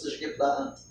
ist es.